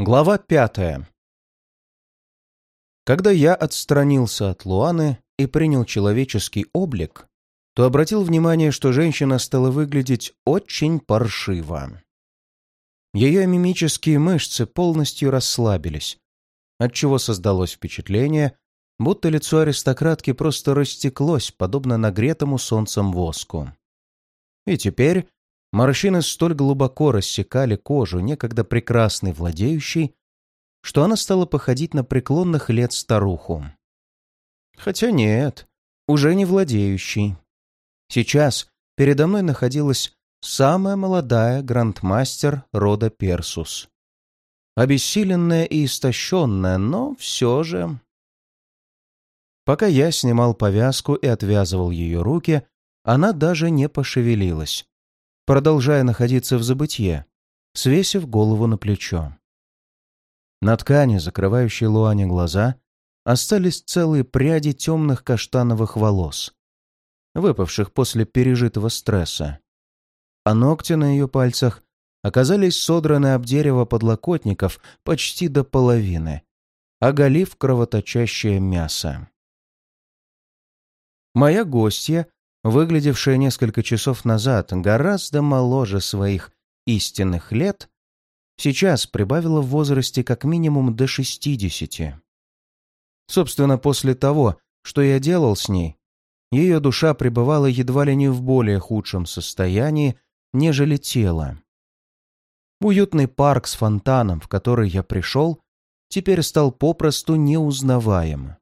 Глава пятая. Когда я отстранился от Луаны и принял человеческий облик, то обратил внимание, что женщина стала выглядеть очень паршиво. Ее мимические мышцы полностью расслабились, отчего создалось впечатление, будто лицо аристократки просто растеклось, подобно нагретому солнцем воску. И теперь Морщины столь глубоко рассекали кожу некогда прекрасной владеющей, что она стала походить на преклонных лет старуху. Хотя нет, уже не владеющий. Сейчас передо мной находилась самая молодая грандмастер рода Персус. Обессиленная и истощенная, но все же... Пока я снимал повязку и отвязывал ее руки, она даже не пошевелилась, продолжая находиться в забытье, свесив голову на плечо. На ткани, закрывающей Луане глаза, остались целые пряди темных каштановых волос, выпавших после пережитого стресса. А ногти на ее пальцах оказались содраны об дерево подлокотников почти до половины, оголив кровоточащее мясо. Моя гостья выглядевшая несколько часов назад гораздо моложе своих истинных лет, сейчас прибавила в возрасте как минимум до шестидесяти. Собственно, после того, что я делал с ней, ее душа пребывала едва ли не в более худшем состоянии, нежели тело. Уютный парк с фонтаном, в который я пришел, теперь стал попросту неузнаваем.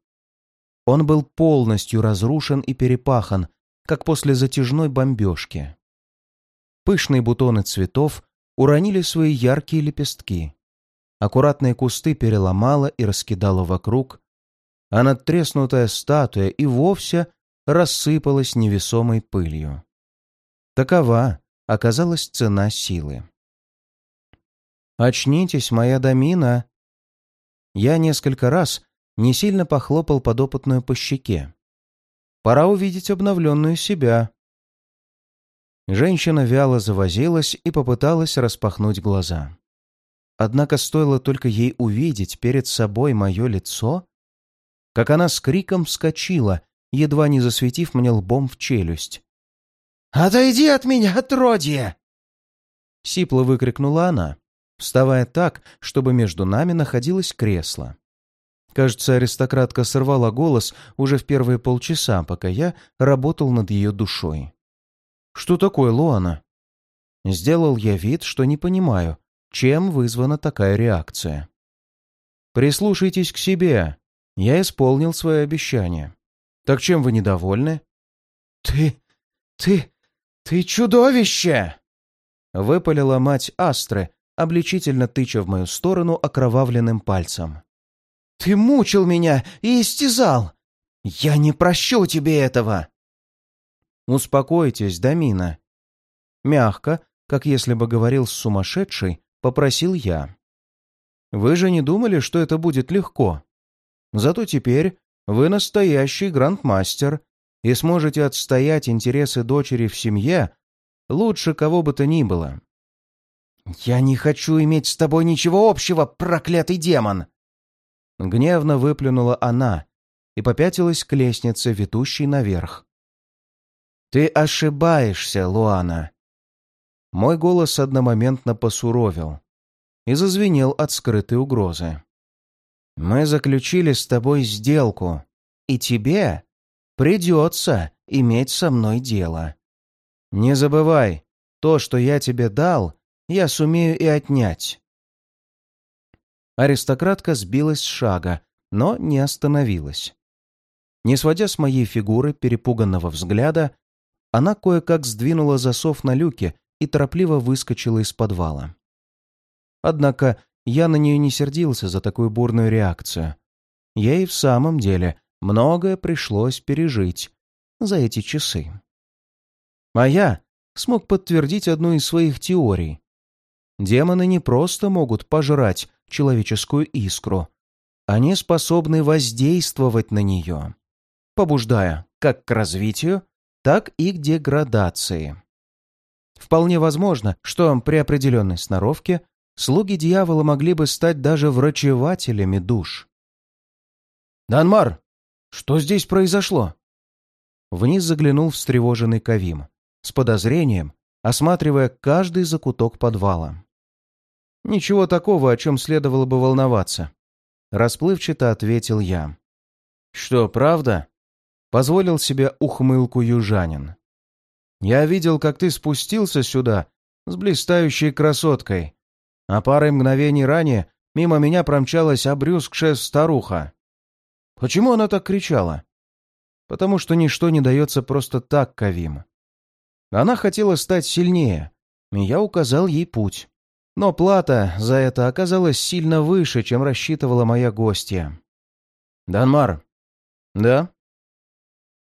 Он был полностью разрушен и перепахан как после затяжной бомбежки. Пышные бутоны цветов уронили свои яркие лепестки. Аккуратные кусты переломала и раскидала вокруг, а надтреснутая статуя и вовсе рассыпалась невесомой пылью. Такова оказалась цена силы. «Очнитесь, моя домина!» Я несколько раз не сильно похлопал подопытную по щеке. Пора увидеть обновленную себя. Женщина вяло завозилась и попыталась распахнуть глаза. Однако стоило только ей увидеть перед собой мое лицо, как она с криком вскочила, едва не засветив мне лбом в челюсть. «Отойди от меня, отродье!» Сипло выкрикнула она, вставая так, чтобы между нами находилось кресло. Кажется, аристократка сорвала голос уже в первые полчаса, пока я работал над ее душой. «Что такое, Луана?» Сделал я вид, что не понимаю, чем вызвана такая реакция. «Прислушайтесь к себе. Я исполнил свое обещание. Так чем вы недовольны?» «Ты... ты... ты чудовище!» Выпалила мать Астры, обличительно тыча в мою сторону окровавленным пальцем. Ты мучил меня и истязал! Я не прощу тебе этого!» «Успокойтесь, Дамина!» Мягко, как если бы говорил с сумасшедшей, попросил я. «Вы же не думали, что это будет легко? Зато теперь вы настоящий грандмастер и сможете отстоять интересы дочери в семье лучше кого бы то ни было». «Я не хочу иметь с тобой ничего общего, проклятый демон!» Гневно выплюнула она и попятилась к лестнице, ведущей наверх. «Ты ошибаешься, Луана!» Мой голос одномоментно посуровил и зазвенел от скрытой угрозы. «Мы заключили с тобой сделку, и тебе придется иметь со мной дело. Не забывай, то, что я тебе дал, я сумею и отнять. Аристократка сбилась с шага, но не остановилась. Не сводя с моей фигуры перепуганного взгляда, она кое-как сдвинула засов на люке и торопливо выскочила из подвала. Однако я на нее не сердился за такую бурную реакцию. Ей в самом деле многое пришлось пережить за эти часы. А я смог подтвердить одну из своих теорий. Демоны не просто могут пожрать человеческую искру. Они способны воздействовать на нее, побуждая как к развитию, так и к деградации. Вполне возможно, что при определенной сноровке слуги дьявола могли бы стать даже врачевателями душ. «Данмар, что здесь произошло?» Вниз заглянул встревоженный Кавим, с подозрением, осматривая каждый закуток подвала. «Ничего такого, о чем следовало бы волноваться», — расплывчато ответил я. «Что, правда?» — позволил себе ухмылку южанин. «Я видел, как ты спустился сюда с блистающей красоткой, а парой мгновений ранее мимо меня промчалась обрюзгшая старуха. Почему она так кричала? Потому что ничто не дается просто так, Кавим. Она хотела стать сильнее, и я указал ей путь. Но плата за это оказалась сильно выше, чем рассчитывала моя гостья. «Данмар». «Да?»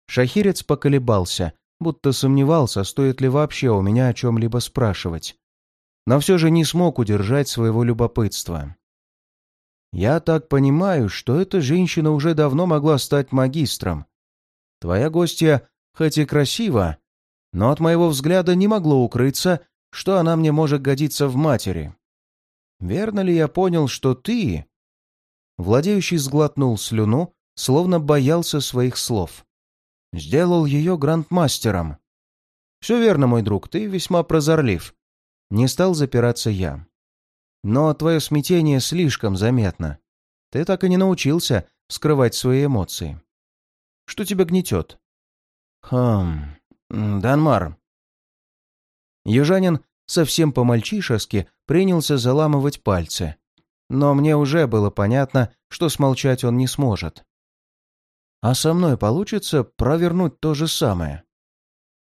Шахирец поколебался, будто сомневался, стоит ли вообще у меня о чем-либо спрашивать. Но все же не смог удержать своего любопытства. «Я так понимаю, что эта женщина уже давно могла стать магистром. Твоя гостья, хоть и красива, но от моего взгляда не могло укрыться, что она мне может годиться в матери. Верно ли я понял, что ты...» Владеющий сглотнул слюну, словно боялся своих слов. «Сделал ее грандмастером». «Все верно, мой друг, ты весьма прозорлив». Не стал запираться я. «Но твое смятение слишком заметно. Ты так и не научился скрывать свои эмоции. Что тебя гнетет?» «Хм... Данмар, Южанин совсем по-мальчишески принялся заламывать пальцы. Но мне уже было понятно, что смолчать он не сможет. А со мной получится провернуть то же самое.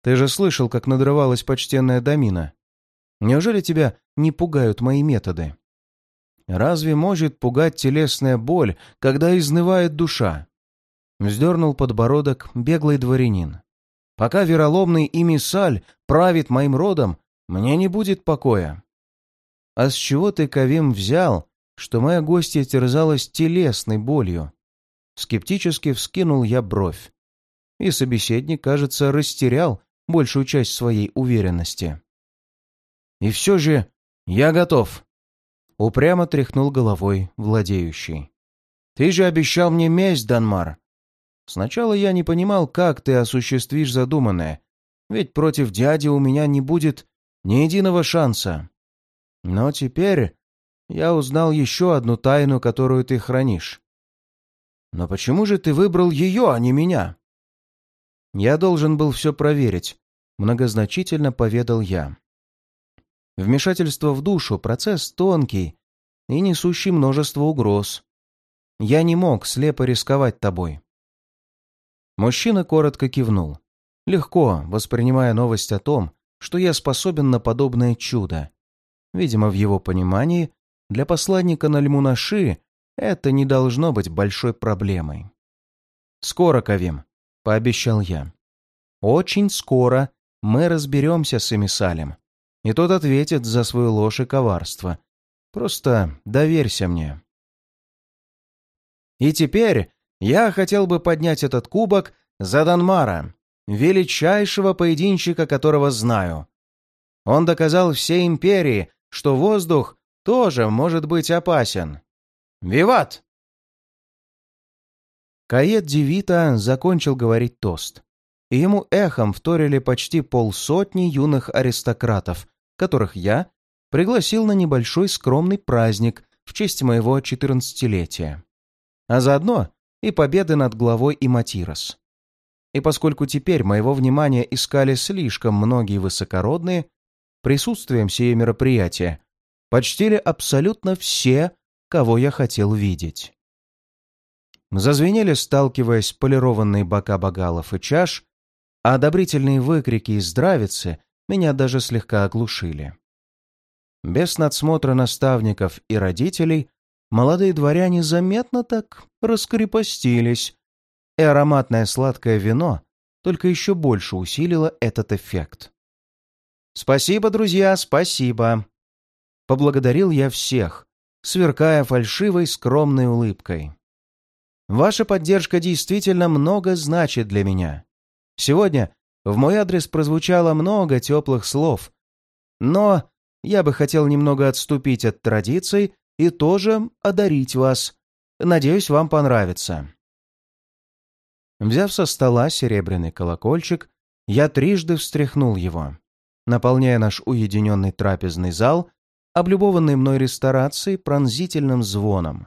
Ты же слышал, как надрывалась почтенная Дамина. Неужели тебя не пугают мои методы? Разве может пугать телесная боль, когда изнывает душа? Вздернул подбородок беглый дворянин. Пока вероломный эмиссаль правит моим родом, мне не будет покоя. А с чего ты, Кавим, взял, что моя гостья терзалась телесной болью? Скептически вскинул я бровь. И собеседник, кажется, растерял большую часть своей уверенности. «И все же я готов», — упрямо тряхнул головой владеющий. «Ты же обещал мне месть, Данмар. Сначала я не понимал, как ты осуществишь задуманное, ведь против дяди у меня не будет ни единого шанса. Но теперь я узнал еще одну тайну, которую ты хранишь. Но почему же ты выбрал ее, а не меня? Я должен был все проверить, многозначительно поведал я. Вмешательство в душу — процесс тонкий и несущий множество угроз. Я не мог слепо рисковать тобой. Мужчина коротко кивнул, легко воспринимая новость о том, что я способен на подобное чудо. Видимо, в его понимании, для посланника на Льмунаши это не должно быть большой проблемой. «Скоро, Кавим», — пообещал я. «Очень скоро мы разберемся с эмиссалем, и тот ответит за свою ложь и коварство. Просто доверься мне». И теперь я хотел бы поднять этот кубок за Данмара, величайшего поединщика, которого знаю. Он доказал всей империи, что воздух тоже может быть опасен. Виват! Кает Девита закончил говорить тост, и ему эхом вторили почти полсотни юных аристократов, которых я пригласил на небольшой скромный праздник в честь моего четырнадцатилетия. А заодно и победы над главой Иматирос. И поскольку теперь моего внимания искали слишком многие высокородные, присутствием сие мероприятия почтили абсолютно все, кого я хотел видеть. Зазвенели, сталкиваясь, полированные бока богалов и чаш, а одобрительные выкрики из здравицы меня даже слегка оглушили. Без надсмотра наставников и родителей молодые дворяне заметно так раскрепостились, и ароматное сладкое вино только еще больше усилило этот эффект. «Спасибо, друзья, спасибо!» Поблагодарил я всех, сверкая фальшивой скромной улыбкой. Ваша поддержка действительно много значит для меня. Сегодня в мой адрес прозвучало много теплых слов, но я бы хотел немного отступить от традиций и тоже одарить вас. Надеюсь, вам понравится». Взяв со стола серебряный колокольчик, я трижды встряхнул его, наполняя наш уединенный трапезный зал, облюбованный мной ресторацией, пронзительным звоном.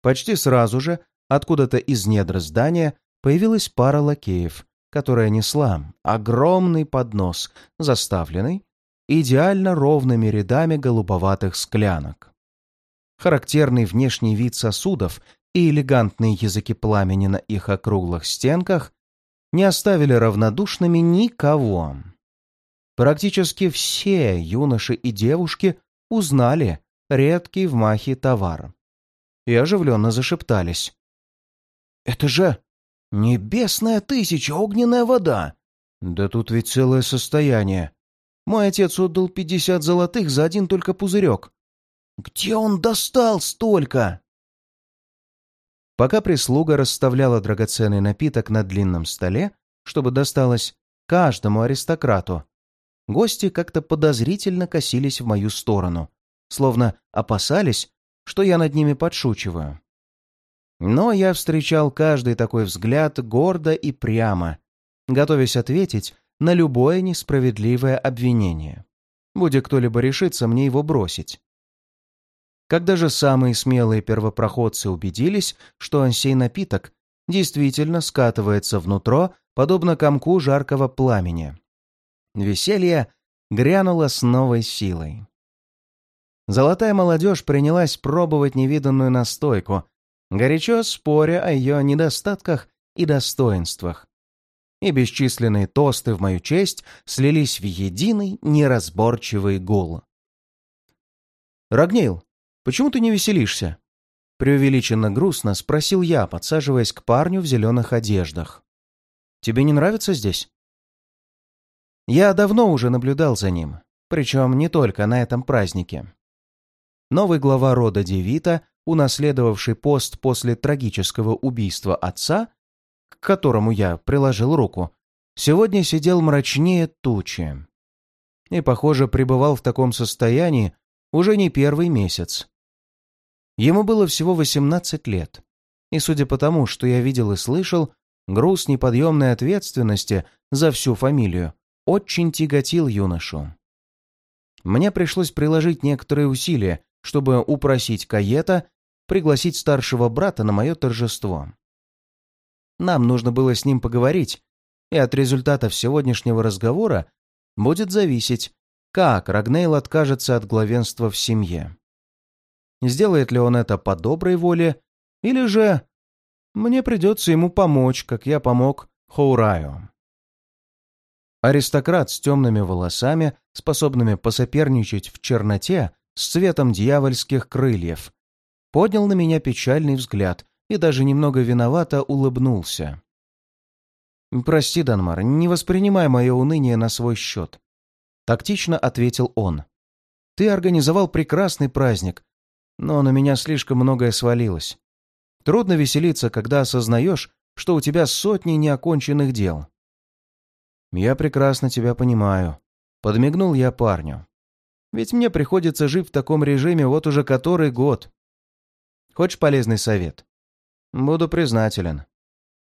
Почти сразу же, откуда-то из недр здания, появилась пара лакеев, которая несла огромный поднос, заставленный идеально ровными рядами голубоватых склянок. Характерный внешний вид сосудов и элегантные языки пламени на их округлых стенках не оставили равнодушными никого. Практически все юноши и девушки узнали редкий в Махе товар и оживленно зашептались. «Это же небесная тысяча, огненная вода! Да тут ведь целое состояние. Мой отец отдал пятьдесят золотых за один только пузырек. Где он достал столько?» Пока прислуга расставляла драгоценный напиток на длинном столе, чтобы досталось каждому аристократу, гости как-то подозрительно косились в мою сторону, словно опасались, что я над ними подшучиваю. Но я встречал каждый такой взгляд гордо и прямо, готовясь ответить на любое несправедливое обвинение. Будь кто-либо решится мне его бросить. Когда же самые смелые первопроходцы убедились, что сей напиток действительно скатывается внутрь, подобно комку жаркого пламени. Веселье грянуло с новой силой. Золотая молодежь принялась пробовать невиданную настойку, горячо споря о ее недостатках и достоинствах. И бесчисленные тосты в мою честь слились в единый неразборчивый гул. «Рогнейл, почему ты не веселишься?» Преувеличенно грустно спросил я, подсаживаясь к парню в зеленых одеждах. «Тебе не нравится здесь?» Я давно уже наблюдал за ним, причем не только на этом празднике. Новый глава рода Девита, унаследовавший пост после трагического убийства отца, к которому я приложил руку, сегодня сидел мрачнее тучи. И, похоже, пребывал в таком состоянии уже не первый месяц. Ему было всего 18 лет, и, судя по тому, что я видел и слышал, груз неподъемной ответственности за всю фамилию очень тяготил юношу. Мне пришлось приложить некоторые усилия, чтобы упросить Каета пригласить старшего брата на мое торжество. Нам нужно было с ним поговорить, и от результатов сегодняшнего разговора будет зависеть, как Рагнейл откажется от главенства в семье. Сделает ли он это по доброй воле, или же мне придется ему помочь, как я помог Хоураю. Аристократ с темными волосами, способными посоперничать в черноте с цветом дьявольских крыльев, поднял на меня печальный взгляд и даже немного виновато улыбнулся. «Прости, Данмар, не воспринимай мое уныние на свой счет», — тактично ответил он. «Ты организовал прекрасный праздник, но на меня слишком многое свалилось. Трудно веселиться, когда осознаешь, что у тебя сотни неоконченных дел». «Я прекрасно тебя понимаю», — подмигнул я парню. «Ведь мне приходится жить в таком режиме вот уже который год. Хочешь полезный совет?» «Буду признателен».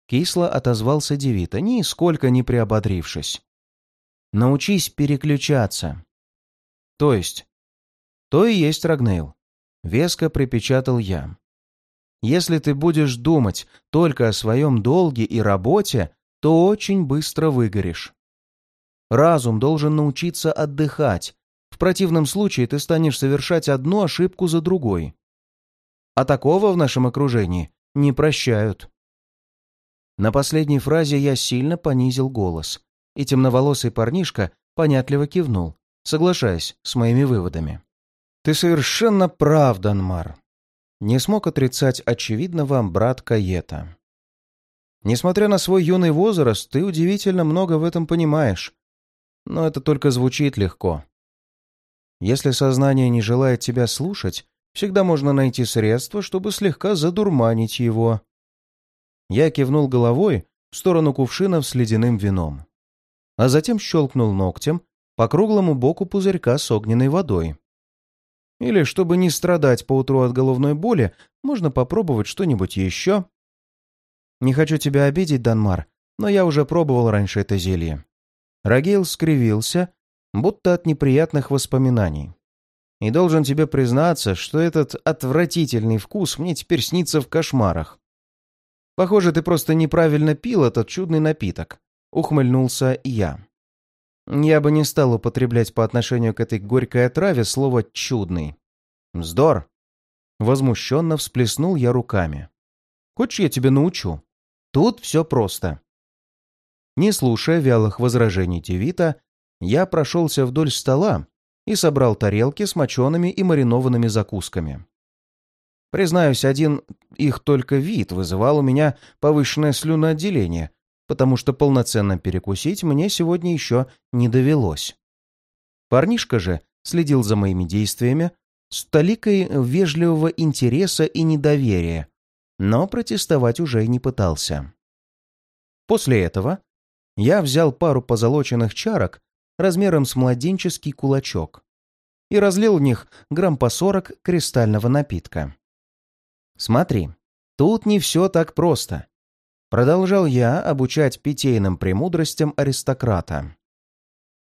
Кисло отозвался Девита, нисколько не приободрившись. «Научись переключаться». «То есть?» «То и есть Рагнейл. Веско припечатал я. «Если ты будешь думать только о своем долге и работе, то очень быстро выгоришь. Разум должен научиться отдыхать. В противном случае ты станешь совершать одну ошибку за другой. А такого в нашем окружении не прощают». На последней фразе я сильно понизил голос, и темноволосый парнишка понятливо кивнул, соглашаясь с моими выводами. «Ты совершенно прав, Данмар», — не смог отрицать очевидного брат Каета. «Несмотря на свой юный возраст, ты удивительно много в этом понимаешь. Но это только звучит легко. Если сознание не желает тебя слушать, всегда можно найти средства, чтобы слегка задурманить его». Я кивнул головой в сторону кувшинов с ледяным вином, а затем щелкнул ногтем, по круглому боку пузырька с огненной водой. Или, чтобы не страдать поутру от головной боли, можно попробовать что-нибудь еще. Не хочу тебя обидеть, Данмар, но я уже пробовал раньше это зелье. Рагейл скривился, будто от неприятных воспоминаний. И должен тебе признаться, что этот отвратительный вкус мне теперь снится в кошмарах. Похоже, ты просто неправильно пил этот чудный напиток. Ухмыльнулся я. Я бы не стал употреблять по отношению к этой горькой отраве слово «чудный». Вздор. Возмущенно всплеснул я руками. Хочешь, я тебя научу? Тут все просто. Не слушая вялых возражений Тевита, я прошелся вдоль стола и собрал тарелки с мочеными и маринованными закусками. Признаюсь, один их только вид вызывал у меня повышенное слюноотделение, потому что полноценно перекусить мне сегодня еще не довелось. Парнишка же следил за моими действиями с толикой вежливого интереса и недоверия, но протестовать уже не пытался. После этого я взял пару позолоченных чарок размером с младенческий кулачок и разлил в них грамм по сорок кристального напитка. «Смотри, тут не все так просто», — продолжал я обучать питейным премудростям аристократа.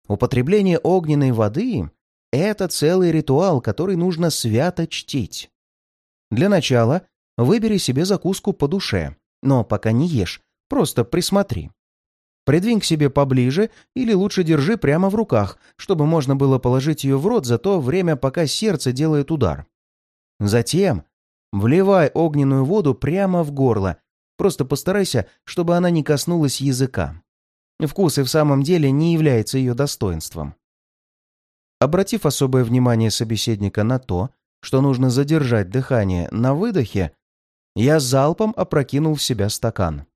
«Употребление огненной воды — это целый ритуал, который нужно свято чтить. Для начала выбери себе закуску по душе, но пока не ешь, просто присмотри. Придвинь к себе поближе или лучше держи прямо в руках, чтобы можно было положить ее в рот за то время, пока сердце делает удар. Затем вливай огненную воду прямо в горло. Просто постарайся, чтобы она не коснулась языка. Вкус и в самом деле не является ее достоинством. Обратив особое внимание собеседника на то, что нужно задержать дыхание на выдохе, я залпом опрокинул в себя стакан.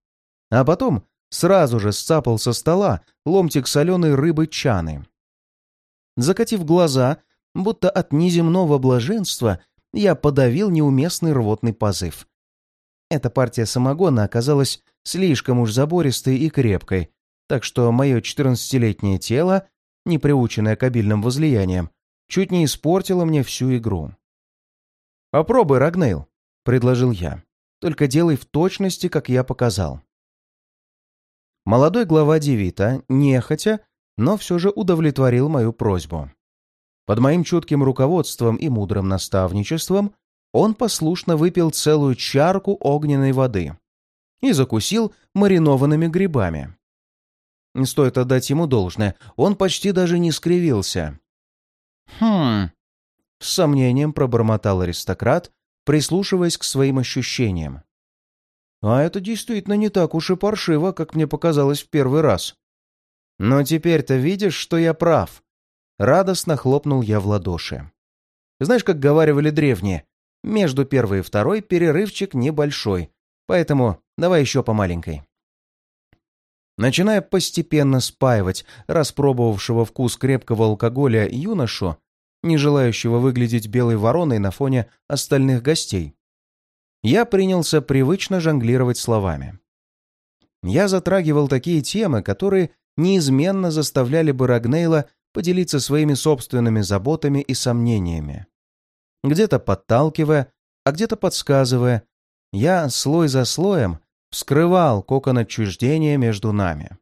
А потом сразу же сцапал со стола ломтик соленой рыбы чаны. Закатив глаза, будто от неземного блаженства, я подавил неуместный рвотный позыв. Эта партия самогона оказалась слишком уж забористой и крепкой, так что мое четырнадцатилетнее тело, не приученное к обильным возлияниям, чуть не испортило мне всю игру. «Попробуй, Рагнейл», — предложил я. «Только делай в точности, как я показал». Молодой глава Девита, нехотя, но все же удовлетворил мою просьбу. Под моим чутким руководством и мудрым наставничеством он послушно выпил целую чарку огненной воды и закусил маринованными грибами. Не стоит отдать ему должное, он почти даже не скривился. «Хм...» — с сомнением пробормотал аристократ, прислушиваясь к своим ощущениям. А это действительно не так уж и паршиво, как мне показалось в первый раз. Но теперь-то видишь, что я прав. Радостно хлопнул я в ладоши. Знаешь, как говаривали древние, между первой и второй перерывчик небольшой, поэтому давай еще по маленькой. Начиная постепенно спаивать распробовавшего вкус крепкого алкоголя юношу, не желающего выглядеть белой вороной на фоне остальных гостей, я принялся привычно жонглировать словами. Я затрагивал такие темы, которые неизменно заставляли бы Рагнейла поделиться своими собственными заботами и сомнениями. Где-то подталкивая, а где-то подсказывая, я слой за слоем вскрывал кокон отчуждения между нами.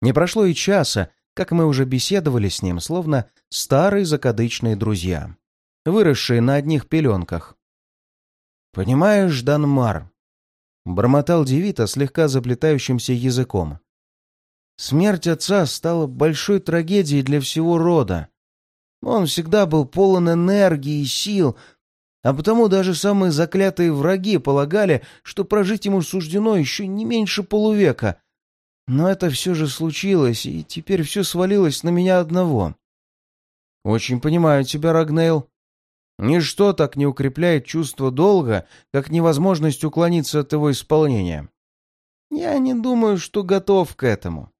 Не прошло и часа, как мы уже беседовали с ним, словно старые закадычные друзья, выросшие на одних пеленках. «Понимаешь, Данмар?» — бормотал Девита слегка заплетающимся языком. «Смерть отца стала большой трагедией для всего рода. Он всегда был полон энергии и сил, а потому даже самые заклятые враги полагали, что прожить ему суждено еще не меньше полувека. Но это все же случилось, и теперь все свалилось на меня одного». «Очень понимаю тебя, Рагнейл», Ничто так не укрепляет чувство долга, как невозможность уклониться от его исполнения. Я не думаю, что готов к этому.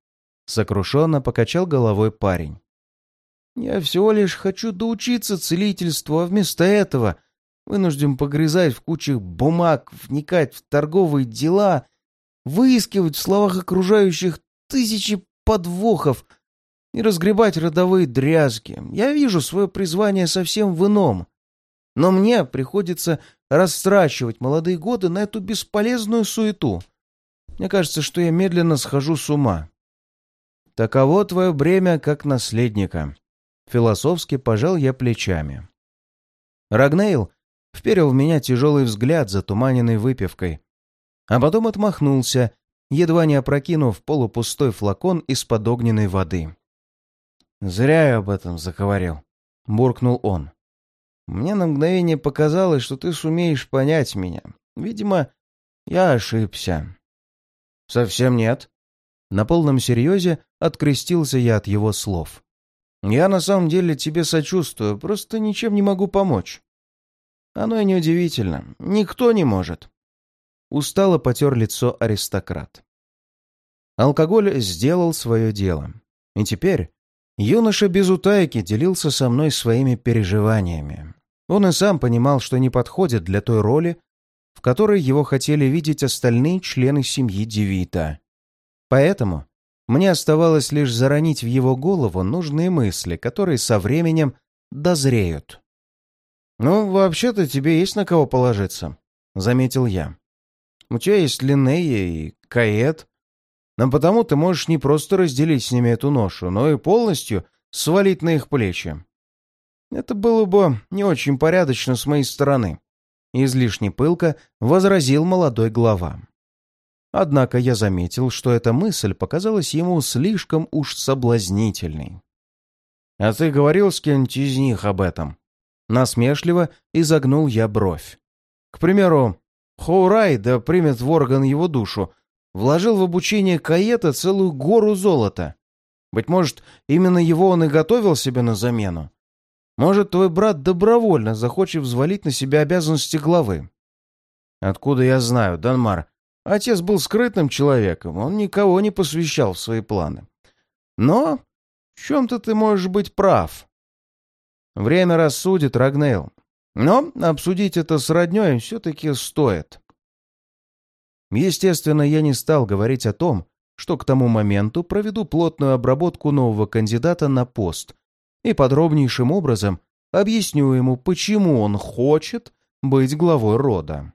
Сокрушенно покачал головой парень. Я всего лишь хочу доучиться целительству, а вместо этого вынужден погрязать в кучах бумаг, вникать в торговые дела, выискивать в словах окружающих тысячи подвохов, и разгребать родовые дрязги. Я вижу свое призвание совсем в ином. Но мне приходится растрачивать молодые годы на эту бесполезную суету. Мне кажется, что я медленно схожу с ума. Таково твое бремя как наследника. Философски пожал я плечами. Рагнейл вперил в меня тяжелый взгляд, затуманенный выпивкой, а потом отмахнулся, едва не опрокинув полупустой флакон из-под огненной воды. «Зря я об этом заговорил», — буркнул он. «Мне на мгновение показалось, что ты сумеешь понять меня. Видимо, я ошибся». «Совсем нет». На полном серьезе открестился я от его слов. «Я на самом деле тебе сочувствую, просто ничем не могу помочь». «Оно и неудивительно. Никто не может». Устало потер лицо аристократ. Алкоголь сделал свое дело. И теперь юноша без утайки делился со мной своими переживаниями. Он и сам понимал, что не подходит для той роли, в которой его хотели видеть остальные члены семьи Девита. Поэтому мне оставалось лишь заронить в его голову нужные мысли, которые со временем дозреют. «Ну, вообще-то тебе есть на кого положиться», — заметил я. «У тебя есть Линнея и Каэт, но потому ты можешь не просто разделить с ними эту ношу, но и полностью свалить на их плечи. Это было бы не очень порядочно с моей стороны», — излишне пылко возразил молодой глава. Однако я заметил, что эта мысль показалась ему слишком уж соблазнительной. «А ты говорил с кем-нибудь из них об этом?» Насмешливо изогнул я бровь. К примеру, Хоурай, да примет в орган его душу, вложил в обучение Каета целую гору золота. Быть может, именно его он и готовил себе на замену. Может, твой брат добровольно захочет взвалить на себя обязанности главы. Откуда я знаю, Данмар? Отец был скрытным человеком, он никого не посвящал в свои планы. Но в чем-то ты можешь быть прав. Время рассудит, Рагнейл. Но обсудить это с роднёй все-таки стоит. Естественно, я не стал говорить о том, что к тому моменту проведу плотную обработку нового кандидата на пост и подробнейшим образом объясню ему, почему он хочет быть главой рода.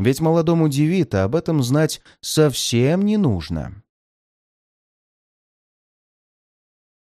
Ведь молодому Девита об этом знать совсем не нужно.